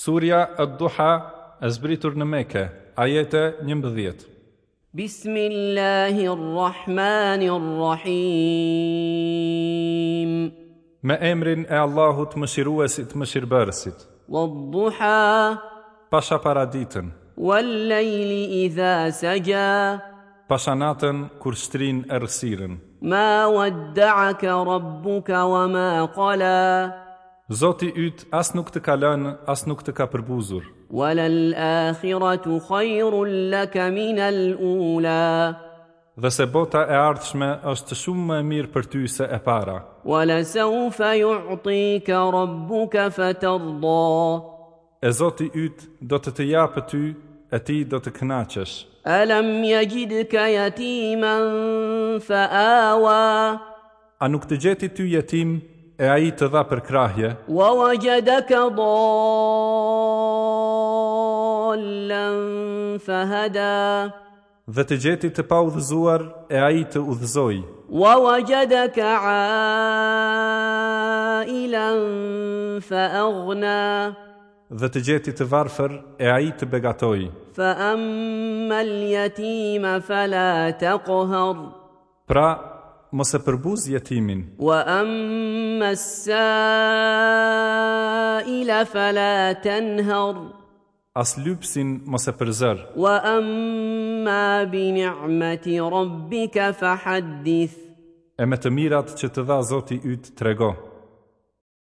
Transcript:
Surja Ad-Duha Azbritur zbritur në Mekë, ajete 11. Bismillahirrahmanirrahim. Me emrin e Allahut Mëshiruesit, Mëshirbërësit. Wad-Duha. Pasha para ditën. Wal-Layli idha saja. Pasha natën kur shtrin errësirën. Ma wadda'aka rabbuka wa ma qala. Zoti yt as nuk të ka lënë, as nuk të ka përbuzur. Walal akhiratu khairul laka min al ula. Dhe se bota e ardhshme është shumë më e mirë për ty se e para. Wala sawfa yu'tika rabbuka fatardha. E Zoti yt do të të japë ty e ti do të kënaqesh. Alam yajidka yatiman fa'awa. A nuk të gjeti ty jetim e ai të dha për krahje. Wa wajadaka dallan fahada. Dhe të gjeti të pa udhëzuar e ai të udhëzoj, Wa wajadaka ailan faghna. Dhe të gjeti të varfër e ai të begatoj, Fa ammal yatima fala taqhar. Pra, mos e përbuz jetimin. Wa amma as-sa'ila fala tanhar. As lypsin mos e përzër. Wa amma bi ni'mati rabbika fahaddith. E me të mirat që të dha Zoti yt trego.